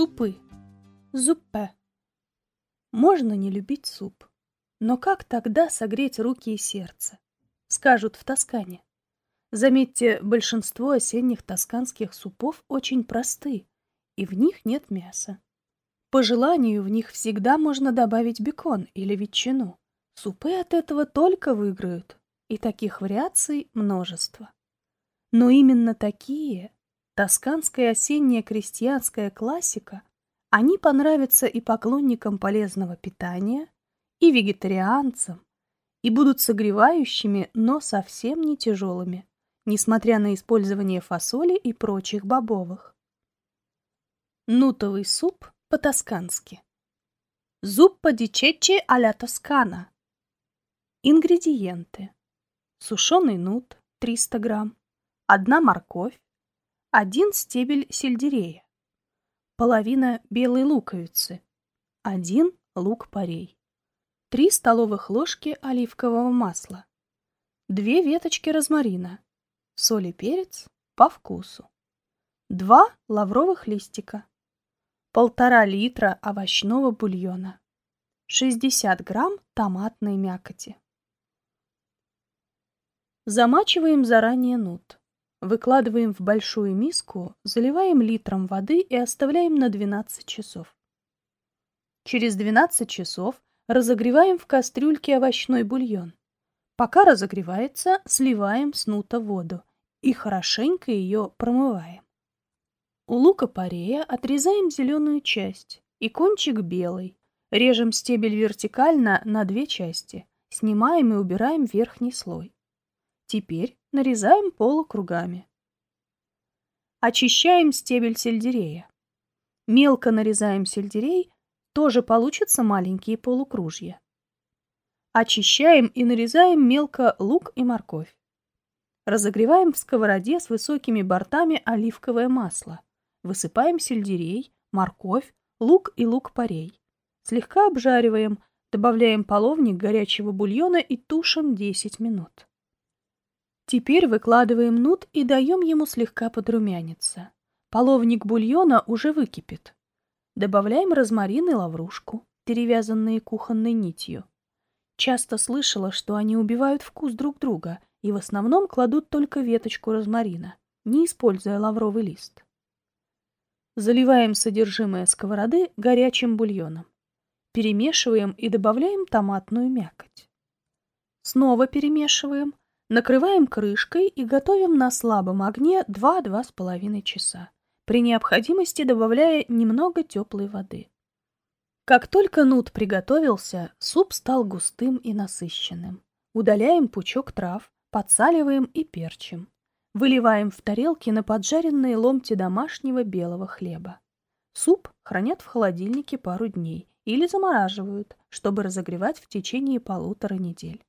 Супы. Зуппе. Можно не любить суп. Но как тогда согреть руки и сердце? Скажут в Тоскане. Заметьте, большинство осенних тосканских супов очень просты, и в них нет мяса. По желанию в них всегда можно добавить бекон или ветчину. Супы от этого только выиграют, и таких вариаций множество. Но именно такие, тосканская осенняя крестьянская классика, они понравятся и поклонникам полезного питания, и вегетарианцам, и будут согревающими, но совсем не тяжелыми, несмотря на использование фасоли и прочих бобовых. Нутовый суп по-тоскански. Зуппа ди чечи а-ля тоскана. Ингредиенты. Сушеный нут 300 грамм, одна морковь, один стебель сельдерея, половина белой луковицы, один лук-порей, три столовых ложки оливкового масла, две веточки розмарина, соль и перец по вкусу, два лавровых листика, полтора литра овощного бульона, 60 грамм томатной мякоти. Замачиваем заранее нут. Выкладываем в большую миску, заливаем литром воды и оставляем на 12 часов. Через 12 часов разогреваем в кастрюльке овощной бульон. Пока разогревается, сливаем с нута воду и хорошенько ее промываем. У лука-порея отрезаем зеленую часть и кончик белый. Режем стебель вертикально на две части. Снимаем и убираем верхний слой. Теперь нарезаем полукругами. Очищаем стебель сельдерея. Мелко нарезаем сельдерей, тоже получатся маленькие полукружья. Очищаем и нарезаем мелко лук и морковь. Разогреваем в сковороде с высокими бортами оливковое масло. Высыпаем сельдерей, морковь, лук и лук-порей. Слегка обжариваем, добавляем половник горячего бульона и тушим 10 минут. Теперь выкладываем нут и даем ему слегка подрумяниться. Половник бульона уже выкипит. Добавляем розмарин и лаврушку, перевязанные кухонной нитью. Часто слышала, что они убивают вкус друг друга и в основном кладут только веточку розмарина, не используя лавровый лист. Заливаем содержимое сковороды горячим бульоном. Перемешиваем и добавляем томатную мякоть. Снова перемешиваем, Накрываем крышкой и готовим на слабом огне 2-2,5 часа, при необходимости добавляя немного теплой воды. Как только нут приготовился, суп стал густым и насыщенным. Удаляем пучок трав, подсаливаем и перчим. Выливаем в тарелки на поджаренные ломти домашнего белого хлеба. Суп хранят в холодильнике пару дней или замораживают, чтобы разогревать в течение полутора недель.